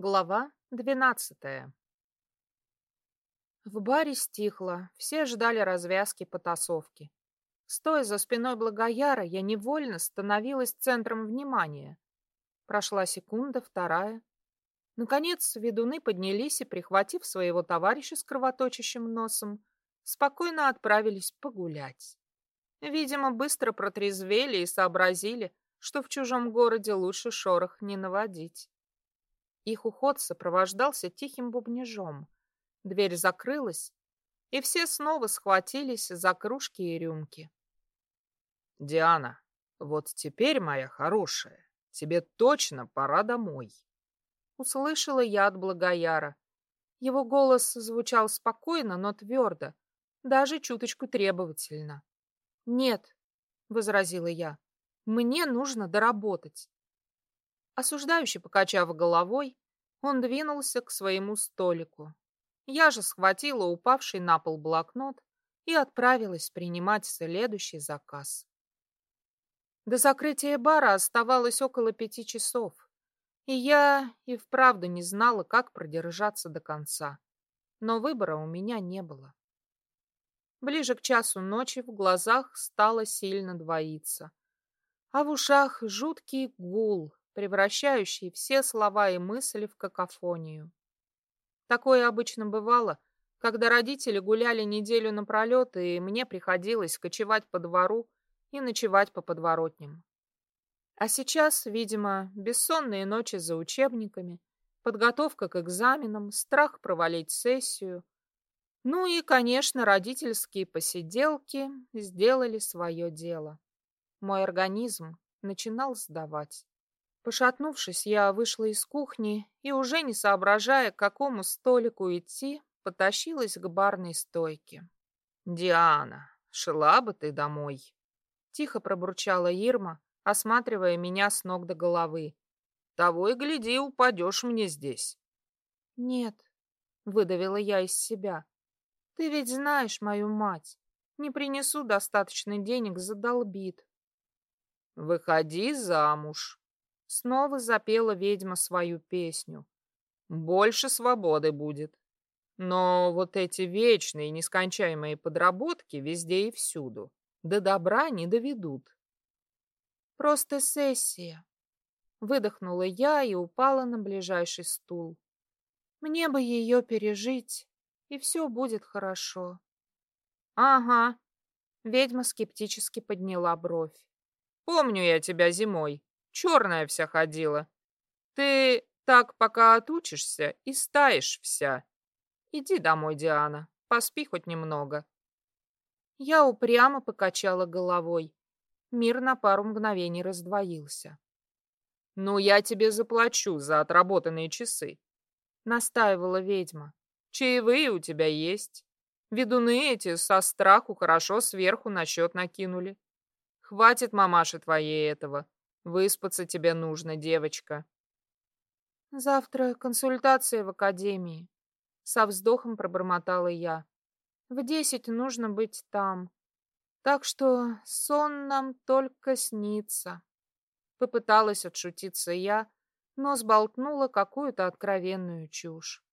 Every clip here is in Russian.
Глава двенадцатая В баре стихло, все ждали развязки потасовки. Стоя за спиной Благояра, я невольно становилась центром внимания. Прошла секунда, вторая. Наконец, ведуны поднялись и, прихватив своего товарища с кровоточащим носом, спокойно отправились погулять. Видимо, быстро протрезвели и сообразили, что в чужом городе лучше шорох не наводить. Их уход сопровождался тихим бубнежом. Дверь закрылась, и все снова схватились за кружки и рюмки. «Диана, вот теперь, моя хорошая, тебе точно пора домой!» Услышала я от Благояра. Его голос звучал спокойно, но твердо, даже чуточку требовательно. «Нет», — возразила я, — «мне нужно доработать. Осуждающе покачав головой, он двинулся к своему столику. Я же схватила упавший на пол блокнот и отправилась принимать следующий заказ. До закрытия бара оставалось около пяти часов, и я и вправду не знала, как продержаться до конца. Но выбора у меня не было. Ближе к часу ночи в глазах стало сильно двоиться, а в ушах жуткий гул, превращающий все слова и мысли в какофонию. Такое обычно бывало, когда родители гуляли неделю напролет, и мне приходилось кочевать по двору и ночевать по подворотням. А сейчас, видимо, бессонные ночи за учебниками, подготовка к экзаменам, страх провалить сессию. Ну и, конечно, родительские посиделки сделали свое дело. Мой организм начинал сдавать. Пошатнувшись, я вышла из кухни и, уже не соображая, к какому столику идти, потащилась к барной стойке. «Диана, шла бы ты домой!» Тихо пробурчала Ирма, осматривая меня с ног до головы. «Того и гляди, упадешь мне здесь!» «Нет», — выдавила я из себя. «Ты ведь знаешь мою мать. Не принесу достаточно денег, задолбит». «Выходи замуж», Снова запела ведьма свою песню. Больше свободы будет. Но вот эти вечные нескончаемые подработки везде и всюду до добра не доведут. Просто сессия. Выдохнула я и упала на ближайший стул. Мне бы ее пережить, и все будет хорошо. Ага. Ведьма скептически подняла бровь. Помню я тебя зимой черная вся ходила. Ты так пока отучишься и стаешь вся. Иди домой, Диана, поспи хоть немного. Я упрямо покачала головой. Мир на пару мгновений раздвоился. «Ну, я тебе заплачу за отработанные часы», — настаивала ведьма. «Чаевые у тебя есть. Ведуны эти со страху хорошо сверху на счет накинули. Хватит, мамаши твоей, этого. Выспаться тебе нужно, девочка. Завтра консультация в академии. Со вздохом пробормотала я. В десять нужно быть там. Так что сон нам только снится. Попыталась отшутиться я, но сболтнула какую-то откровенную чушь.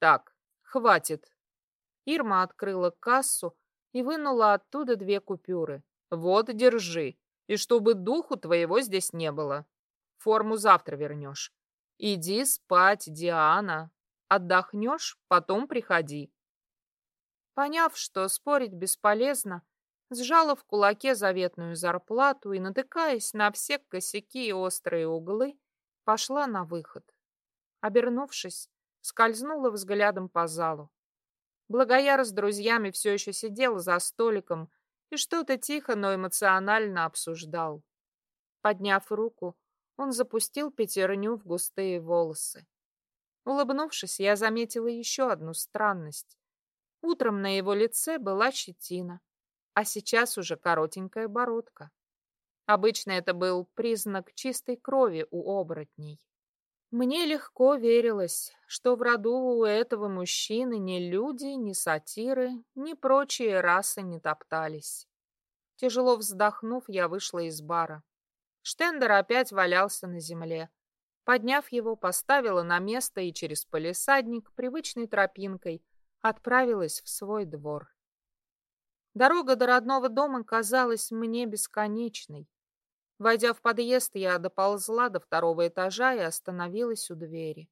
Так, хватит. Ирма открыла кассу и вынула оттуда две купюры. Вот, держи. И чтобы духу твоего здесь не было. Форму завтра вернешь. Иди спать, Диана. Отдохнешь, потом приходи. Поняв, что спорить бесполезно, сжала в кулаке заветную зарплату и, натыкаясь на все косяки и острые углы, пошла на выход. Обернувшись, скользнула взглядом по залу. Благояр с друзьями все еще сидел за столиком, и что-то тихо, но эмоционально обсуждал. Подняв руку, он запустил пятерню в густые волосы. Улыбнувшись, я заметила еще одну странность. Утром на его лице была щетина, а сейчас уже коротенькая бородка. Обычно это был признак чистой крови у оборотней. Мне легко верилось, что в роду у этого мужчины ни люди, ни сатиры, ни прочие расы не топтались. Тяжело вздохнув, я вышла из бара. Штендер опять валялся на земле. Подняв его, поставила на место и через полисадник привычной тропинкой отправилась в свой двор. Дорога до родного дома казалась мне бесконечной. Войдя в подъезд, я доползла до второго этажа и остановилась у двери.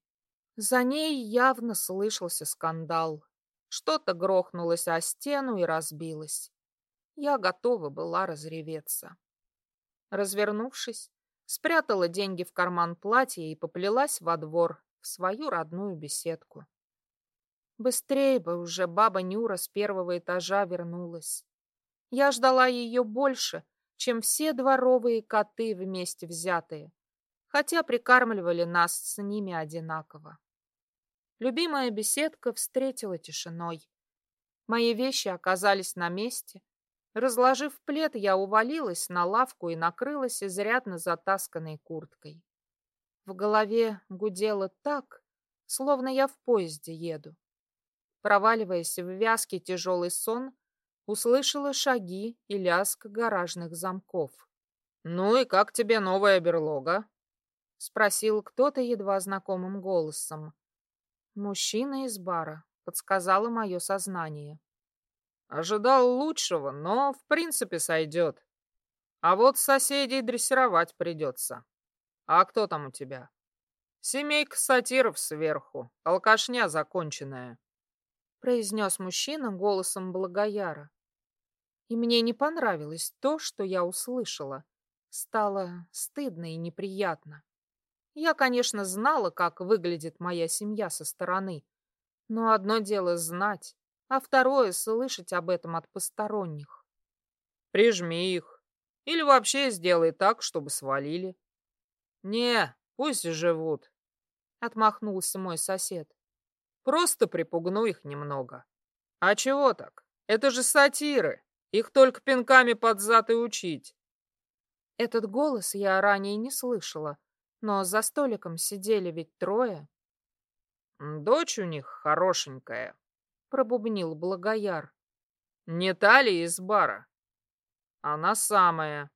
За ней явно слышался скандал. Что-то грохнулось о стену и разбилось. Я готова была разреветься. Развернувшись, спрятала деньги в карман платья и поплелась во двор, в свою родную беседку. Быстрее бы уже баба Нюра с первого этажа вернулась. Я ждала ее больше, чем все дворовые коты вместе взятые, хотя прикармливали нас с ними одинаково. Любимая беседка встретила тишиной. Мои вещи оказались на месте. Разложив плед, я увалилась на лавку и накрылась изрядно затасканной курткой. В голове гудело так, словно я в поезде еду. Проваливаясь в вязкий тяжелый сон, услышала шаги и лязг гаражных замков. «Ну и как тебе новая берлога?» — спросил кто-то едва знакомым голосом. Мужчина из бара, подсказало мое сознание. Ожидал лучшего, но в принципе сойдет. А вот соседей дрессировать придется. А кто там у тебя? Семейка сатиров сверху, алкашня законченная. Произнес мужчина голосом благояра. И мне не понравилось то, что я услышала. Стало стыдно и неприятно. Я, конечно, знала, как выглядит моя семья со стороны, но одно дело знать, а второе — слышать об этом от посторонних. Прижми их. Или вообще сделай так, чтобы свалили. Не, пусть живут, — отмахнулся мой сосед. Просто припугну их немного. А чего так? Это же сатиры. Их только пинками под зад и учить. Этот голос я ранее не слышала, но за столиком сидели ведь трое. Дочь у них хорошенькая, пробубнил Благояр. Не та ли из бара? Она самая.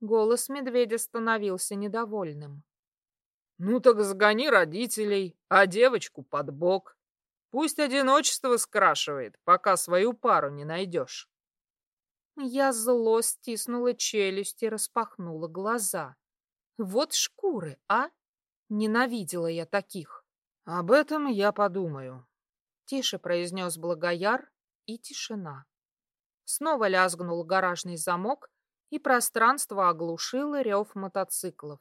Голос медведя становился недовольным. Ну так сгони родителей, а девочку под бок. Пусть одиночество скрашивает, пока свою пару не найдешь. Я зло стиснула челюсть и распахнула глаза. Вот шкуры, а? Ненавидела я таких. Об этом я подумаю. Тише произнес Благояр, и тишина. Снова лязгнул гаражный замок, и пространство оглушило рев мотоциклов.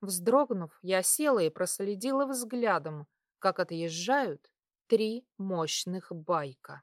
Вздрогнув, я села и проследила взглядом, как отъезжают три мощных байка.